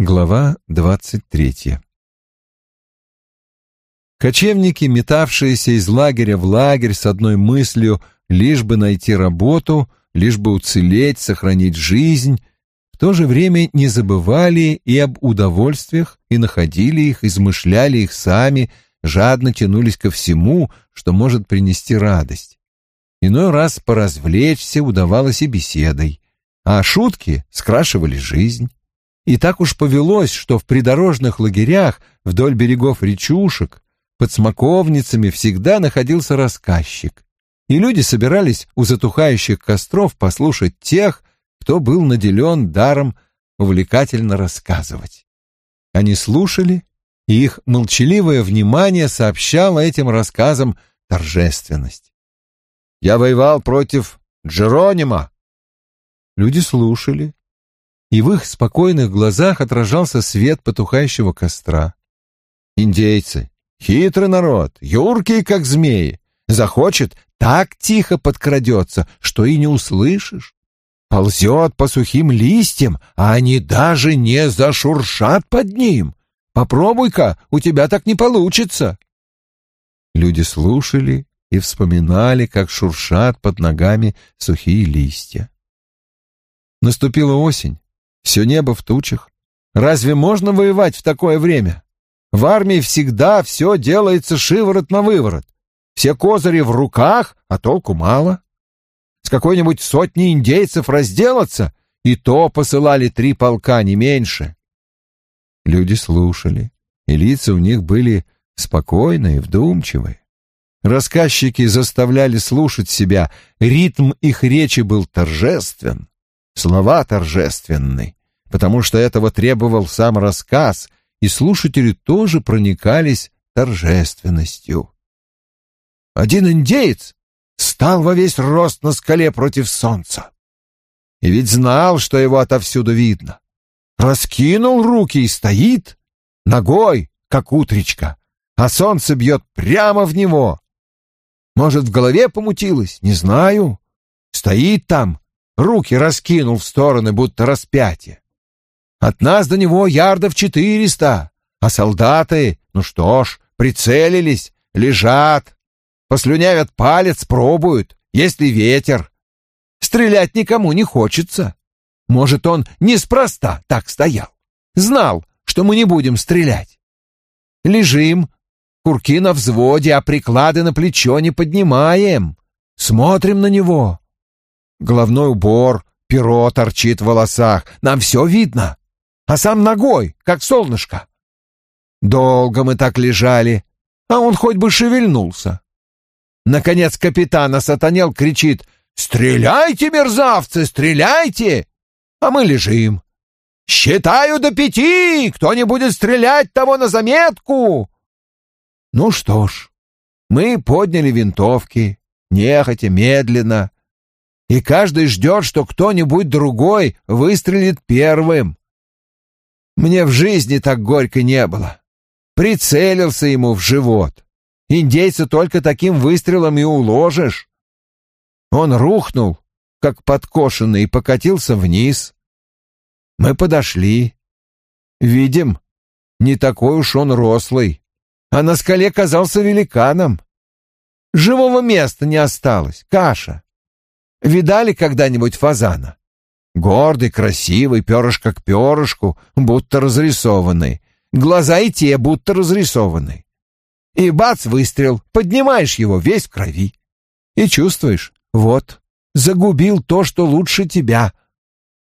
Глава двадцать третья Кочевники, метавшиеся из лагеря в лагерь с одной мыслью лишь бы найти работу, лишь бы уцелеть, сохранить жизнь, в то же время не забывали и об удовольствиях, и находили их, измышляли их сами, жадно тянулись ко всему, что может принести радость. Иной раз поразвлечься удавалось и беседой, а шутки скрашивали жизнь. И так уж повелось, что в придорожных лагерях вдоль берегов речушек под смоковницами всегда находился рассказчик, и люди собирались у затухающих костров послушать тех, кто был наделен даром увлекательно рассказывать. Они слушали, и их молчаливое внимание сообщало этим рассказам торжественность. «Я воевал против Джеронима!» Люди слушали, и в их спокойных глазах отражался свет потухающего костра. Индейцы, хитрый народ, юркий, как змеи, захочет, так тихо подкрадется, что и не услышишь. Ползет по сухим листьям, а они даже не зашуршат под ним. Попробуй-ка, у тебя так не получится. Люди слушали и вспоминали, как шуршат под ногами сухие листья. Наступила осень, все небо в тучах. Разве можно воевать в такое время? В армии всегда все делается шиворот на выворот. Все козыри в руках, а толку мало. С какой-нибудь сотни индейцев разделаться, и то посылали три полка, не меньше. Люди слушали, и лица у них были спокойные, вдумчивые. Рассказчики заставляли слушать себя, ритм их речи был торжествен слова торжественны, потому что этого требовал сам рассказ, и слушатели тоже проникались торжественностью. Один индеец стал во весь рост на скале против солнца. И ведь знал, что его отовсюду видно. Раскинул руки и стоит, ногой, как утречка, а солнце бьет прямо в него. Может, в голове помутилось, не знаю. Стоит там, руки раскинул в стороны, будто распятие. От нас до него ярдов четыреста, а солдаты, ну что ж, прицелились, лежат, послюнявят палец, пробуют, есть ли ветер. Стрелять никому не хочется. Может, он неспроста так стоял. Знал, что мы не будем стрелять. Лежим, курки на взводе, а приклады на плечо не поднимаем. Смотрим на него. Головной убор, перо торчит в волосах. Нам все видно. А сам ногой, как солнышко. Долго мы так лежали, а он хоть бы шевельнулся. Наконец капитан осатанел, кричит «Стреляйте, мерзавцы, стреляйте!» А мы лежим. «Считаю до пяти! Кто не будет стрелять, того на заметку!» Ну что ж, мы подняли винтовки, нехотя, медленно, и каждый ждет, что кто-нибудь другой выстрелит первым. Мне в жизни так горько не было. Прицелился ему в живот. Индейца только таким выстрелом и уложишь. Он рухнул, как подкошенный, и покатился вниз. Мы подошли. Видим, не такой уж он рослый, а на скале казался великаном. Живого места не осталось, каша. Видали когда-нибудь фазана? Гордый, красивый, перышко к перышку, будто разрисованный. Глаза и те будто разрисованы. И бац, выстрел, поднимаешь его весь в крови. И чувствуешь, вот, загубил то, что лучше тебя.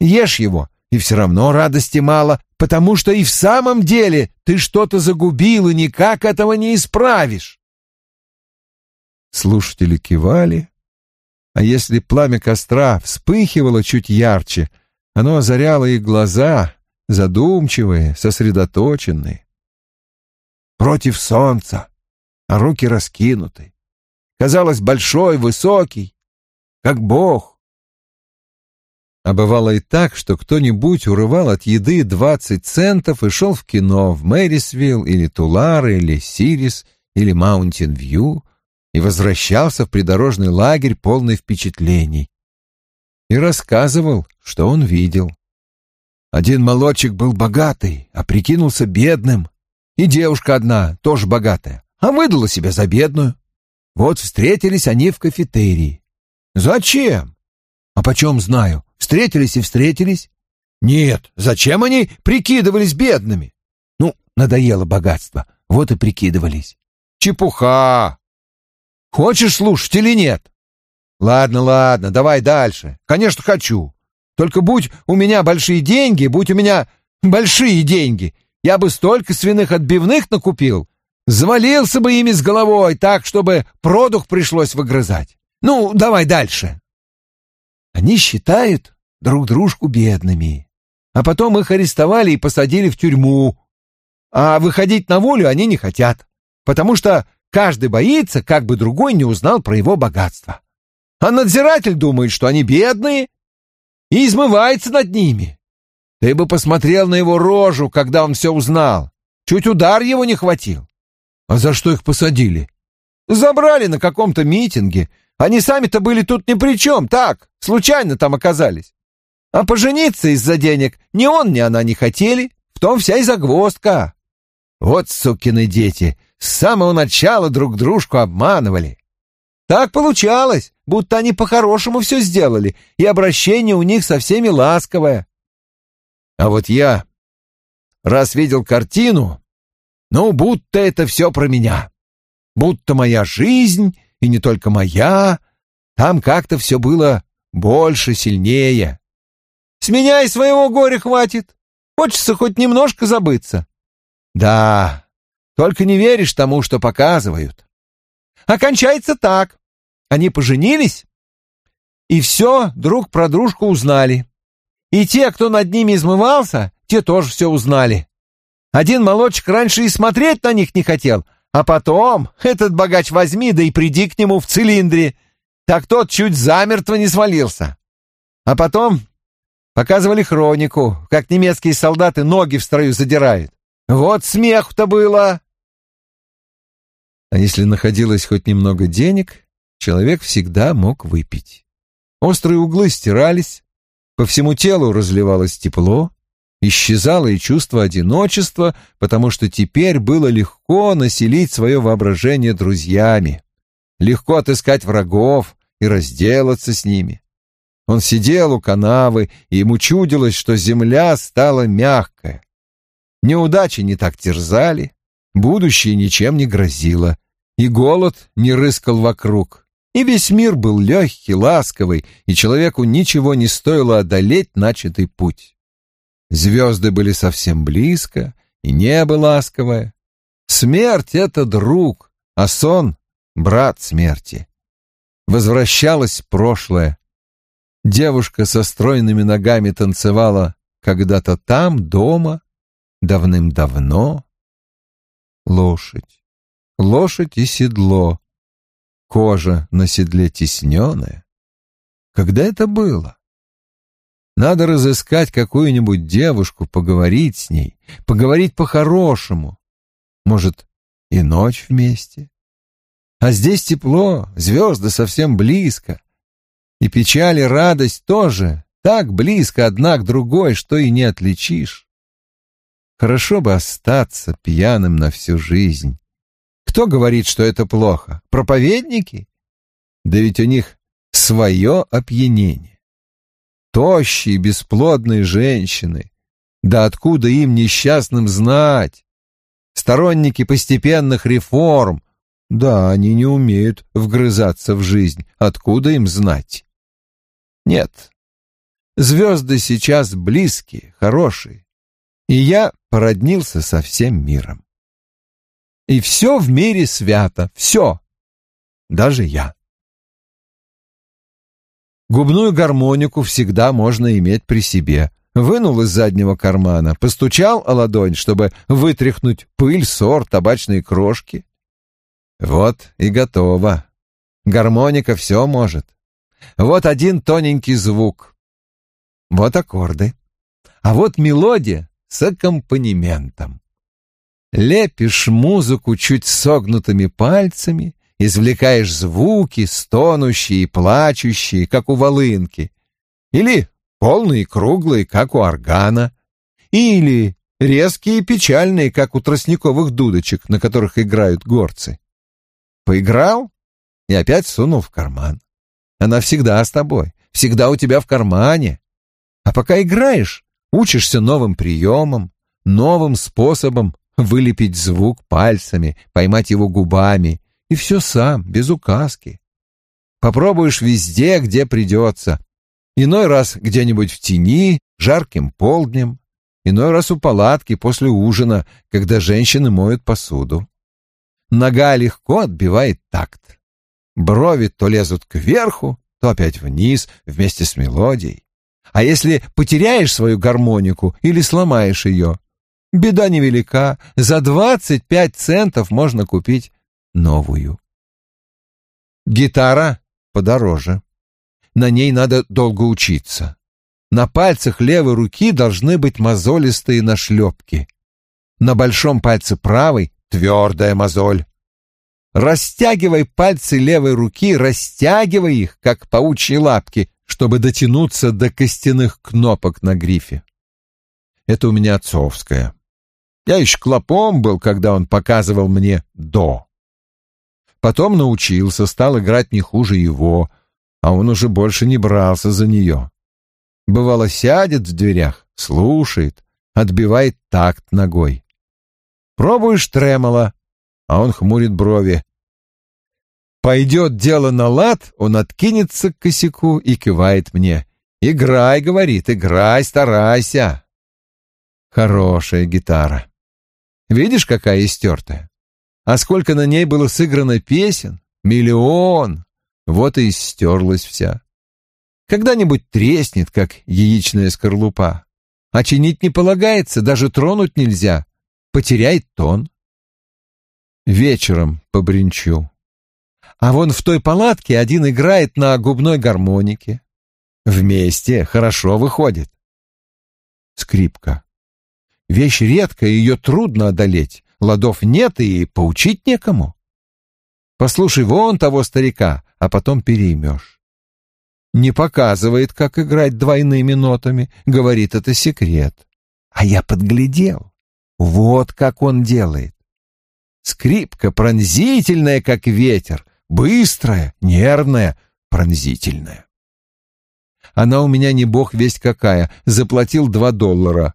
Ешь его, и все равно радости мало, потому что и в самом деле ты что-то загубил и никак этого не исправишь. Слушатели кивали, а если пламя костра вспыхивало чуть ярче, оно озаряло их глаза, задумчивые, сосредоточенные. Против солнца, а руки раскинуты. Казалось, большой, высокий, как бог. А бывало и так, что кто-нибудь урывал от еды двадцать центов и шел в кино в Мэрисвилл или Тулар или Сирис или Маунтин-Вью — и возвращался в придорожный лагерь полный впечатлений. И рассказывал, что он видел. Один молодчик был богатый, а прикинулся бедным. И девушка одна, тоже богатая, а выдала себя за бедную. Вот встретились они в кафетерии. Зачем? А почем знаю? Встретились и встретились. Нет, зачем они прикидывались бедными? Ну, надоело богатство, вот и прикидывались. Чепуха! Хочешь слушать или нет? Ладно, ладно, давай дальше. Конечно, хочу. Только будь у меня большие деньги, будь у меня большие деньги, я бы столько свиных отбивных накупил, завалился бы ими с головой так, чтобы продух пришлось выгрызать. Ну, давай дальше. Они считают друг дружку бедными, а потом их арестовали и посадили в тюрьму. А выходить на волю они не хотят, потому что каждый боится, как бы другой не узнал про его богатство. А надзиратель думает, что они бедные, и измывается над ними. Ты бы посмотрел на его рожу, когда он все узнал. Чуть удар его не хватил. А за что их посадили? Забрали на каком-то митинге. Они сами-то были тут ни при чем, так, случайно там оказались. А пожениться из-за денег ни он, ни она не хотели, в том вся и загвоздка. Вот сукины дети, с самого начала друг дружку обманывали. Так получалось, будто они по-хорошему все сделали, и обращение у них со всеми ласковое. А вот я, раз видел картину, ну, будто это все про меня. Будто моя жизнь, и не только моя, там как-то все было больше, сильнее. С меня и своего горя хватит. Хочется хоть немножко забыться. Да, только не веришь тому, что показывают. Окончается так. Они поженились, и все друг про дружку узнали. И те, кто над ними измывался, те тоже все узнали. Один молодчик раньше и смотреть на них не хотел, а потом этот богач возьми, да и приди к нему в цилиндре. Так тот чуть замертво не свалился. А потом показывали хронику, как немецкие солдаты ноги в строю задирают. Вот смех-то было. А если находилось хоть немного денег, человек всегда мог выпить. Острые углы стирались, по всему телу разливалось тепло, исчезало и чувство одиночества, потому что теперь было легко населить свое воображение друзьями, легко отыскать врагов и разделаться с ними. Он сидел у канавы, и ему чудилось, что земля стала мягкая. Неудачи не так терзали, будущее ничем не грозило, и голод не рыскал вокруг и весь мир был легкий, ласковый, и человеку ничего не стоило одолеть начатый путь. Звезды были совсем близко, и небо ласковое. Смерть — это друг, а сон — брат смерти. Возвращалось прошлое. Девушка со стройными ногами танцевала когда-то там, дома, давным-давно. Лошадь, лошадь и седло кожа на седле тесненная. Когда это было? Надо разыскать какую-нибудь девушку, поговорить с ней, поговорить по-хорошему. Может, и ночь вместе. А здесь тепло, звезды совсем близко. И печаль и радость тоже так близко одна к другой, что и не отличишь. Хорошо бы остаться пьяным на всю жизнь. Кто говорит, что это плохо? Проповедники? Да ведь у них свое опьянение. Тощие, бесплодные женщины. Да откуда им несчастным знать? Сторонники постепенных реформ. Да, они не умеют вгрызаться в жизнь. Откуда им знать? Нет. Звезды сейчас близкие, хорошие. И я породнился со всем миром. И все в мире свято, все, даже я. Губную гармонику всегда можно иметь при себе. Вынул из заднего кармана, постучал о ладонь, чтобы вытряхнуть пыль, сор, табачные крошки. Вот и готово. Гармоника все может. Вот один тоненький звук. Вот аккорды. А вот мелодия с аккомпанементом. Лепишь музыку чуть согнутыми пальцами, извлекаешь звуки, стонущие и плачущие, как у волынки, или полные круглые, как у органа. Или резкие и печальные, как у тростниковых дудочек, на которых играют горцы. Поиграл и опять сунул в карман. Она всегда с тобой, всегда у тебя в кармане. А пока играешь, учишься новым приемам, новым способом вылепить звук пальцами, поймать его губами, и все сам, без указки. Попробуешь везде, где придется. Иной раз где-нибудь в тени, жарким полднем, иной раз у палатки после ужина, когда женщины моют посуду. Нога легко отбивает такт. Брови то лезут кверху, то опять вниз вместе с мелодией. А если потеряешь свою гармонику или сломаешь ее, беда невелика, за двадцать пять центов можно купить новую. Гитара подороже. На ней надо долго учиться. На пальцах левой руки должны быть мозолистые нашлепки. На большом пальце правой твердая мозоль. Растягивай пальцы левой руки, растягивай их, как паучьи лапки, чтобы дотянуться до костяных кнопок на грифе. Это у меня отцовское. Я еще клопом был, когда он показывал мне «до». Потом научился, стал играть не хуже его, а он уже больше не брался за нее. Бывало, сядет в дверях, слушает, отбивает такт ногой. Пробуешь тремоло, а он хмурит брови. Пойдет дело на лад, он откинется к косяку и кивает мне. «Играй», — говорит, — «играй, старайся». Хорошая гитара. Видишь, какая истертая? А сколько на ней было сыграно песен? Миллион! Вот и стерлась вся. Когда-нибудь треснет, как яичная скорлупа. А чинить не полагается, даже тронуть нельзя. Потеряет тон. Вечером побренчу. А вон в той палатке один играет на губной гармонике. Вместе хорошо выходит. Скрипка. Вещь редкая, ее трудно одолеть. Ладов нет и поучить некому. Послушай вон того старика, а потом переймешь. Не показывает, как играть двойными нотами, говорит, это секрет. А я подглядел. Вот как он делает. Скрипка пронзительная, как ветер, быстрая, нервная, пронзительная. Она у меня не бог весть какая, заплатил два доллара.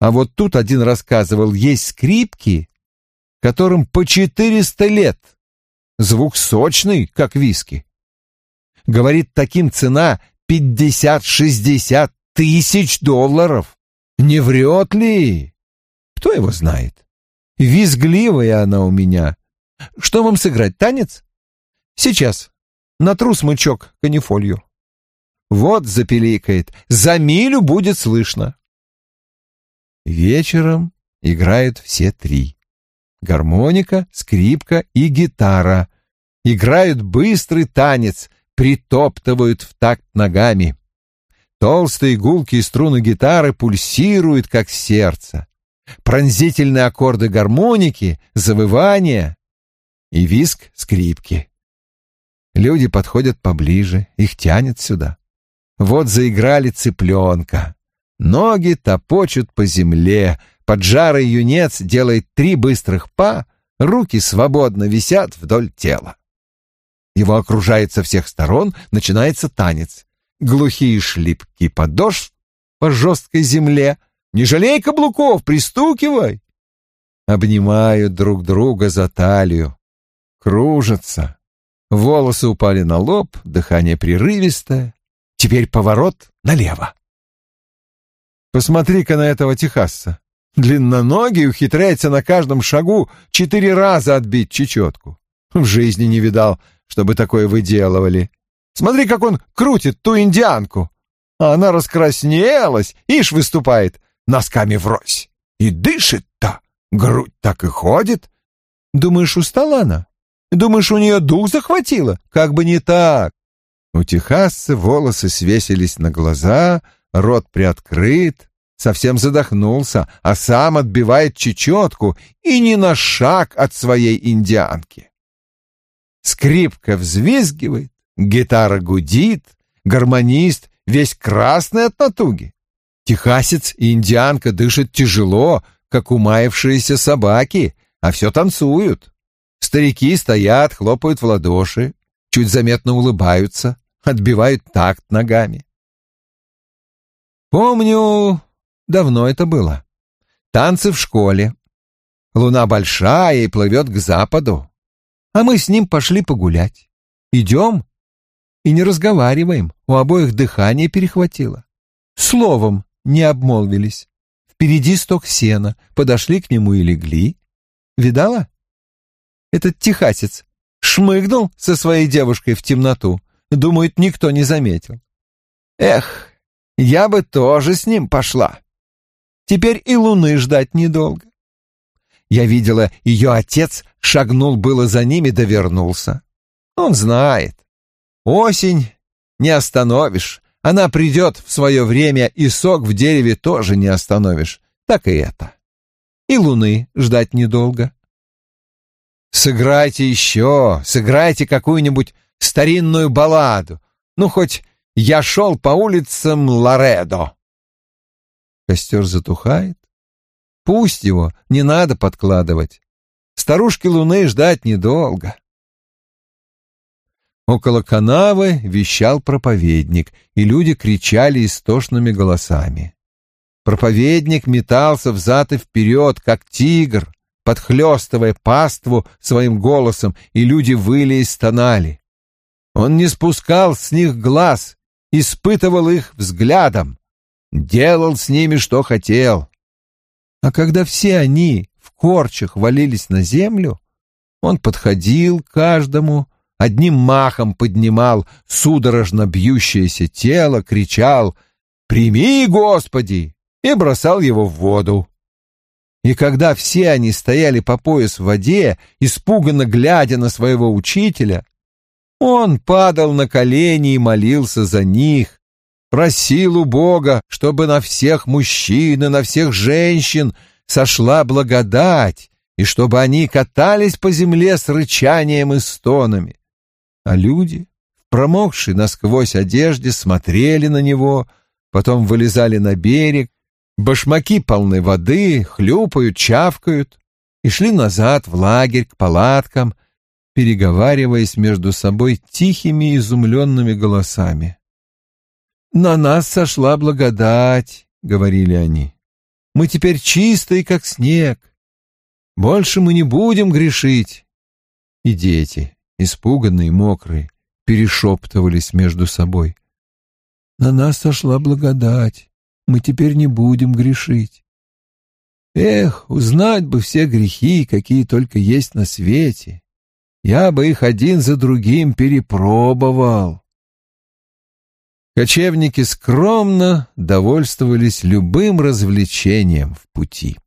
А вот тут один рассказывал, есть скрипки, которым по четыреста лет. Звук сочный, как виски. Говорит, таким цена пятьдесят-шестьдесят тысяч долларов. Не врет ли? Кто его знает? Визгливая она у меня. Что вам сыграть, танец? Сейчас. Натру смычок канифолью. Вот запеликает. За милю будет слышно. Вечером играют все три. Гармоника, скрипка и гитара. Играют быстрый танец, притоптывают в такт ногами. Толстые гулкие струны гитары пульсируют, как сердце. Пронзительные аккорды гармоники, завывания и виск скрипки. Люди подходят поближе, их тянет сюда. Вот заиграли цыпленка. Ноги топочут по земле, поджарый юнец делает три быстрых па, руки свободно висят вдоль тела. Его окружает со всех сторон, начинается танец. Глухие шлипки подошв по жесткой земле. Не жалей каблуков, пристукивай. Обнимают друг друга за талию. Кружатся. Волосы упали на лоб, дыхание прерывистое. Теперь поворот налево. Посмотри-ка на этого техасца. Длинноногий ухитряется на каждом шагу четыре раза отбить чечетку. В жизни не видал, чтобы такое выделывали. Смотри, как он крутит ту индианку. А она раскраснелась, ишь выступает, носками врозь. И дышит-то, грудь так и ходит. Думаешь, устала она? Думаешь, у нее дух захватило? Как бы не так. У техасца волосы свесились на глаза, рот приоткрыт, совсем задохнулся, а сам отбивает чечетку и не на шаг от своей индианки. Скрипка взвизгивает, гитара гудит, гармонист весь красный от натуги. Техасец и индианка дышат тяжело, как умаявшиеся собаки, а все танцуют. Старики стоят, хлопают в ладоши, чуть заметно улыбаются, отбивают такт ногами. Помню, давно это было. Танцы в школе. Луна большая и плывет к западу. А мы с ним пошли погулять. Идем и не разговариваем, у обоих дыхание перехватило. Словом не обмолвились. Впереди сток сена, подошли к нему и легли. Видала? Этот техасец шмыгнул со своей девушкой в темноту. Думает, никто не заметил. Эх, я бы тоже с ним пошла. Теперь и луны ждать недолго. Я видела, ее отец шагнул было за ними, да вернулся. Он знает. Осень не остановишь. Она придет в свое время, и сок в дереве тоже не остановишь. Так и это. И луны ждать недолго. Сыграйте еще, сыграйте какую-нибудь старинную балладу. Ну, хоть «Я шел по улицам Ларедо». Костер затухает. Пусть его, не надо подкладывать. Старушки луны ждать недолго. Около канавы вещал проповедник, и люди кричали истошными голосами. Проповедник метался взад и вперед, как тигр, подхлестывая паству своим голосом, и люди выли и стонали. Он не спускал с них глаз, испытывал их взглядом, делал с ними, что хотел. А когда все они в корчах валились на землю, он подходил к каждому, одним махом поднимал судорожно бьющееся тело, кричал «Прими, Господи!» и бросал его в воду. И когда все они стояли по пояс в воде, испуганно глядя на своего учителя, он падал на колени и молился за них, просил у Бога, чтобы на всех мужчин и на всех женщин сошла благодать, и чтобы они катались по земле с рычанием и стонами. А люди, в промокшей насквозь одежде, смотрели на него, потом вылезали на берег, башмаки полны воды, хлюпают, чавкают и шли назад в лагерь к палаткам, переговариваясь между собой тихими изумленными голосами. «На нас сошла благодать», — говорили они. «Мы теперь чистые, как снег. Больше мы не будем грешить». И дети, испуганные, мокрые, перешептывались между собой. «На нас сошла благодать, мы теперь не будем грешить». Эх, узнать бы все грехи, какие только есть на свете. Я бы их один за другим перепробовал. Кочевники скромно довольствовались любым развлечением в пути.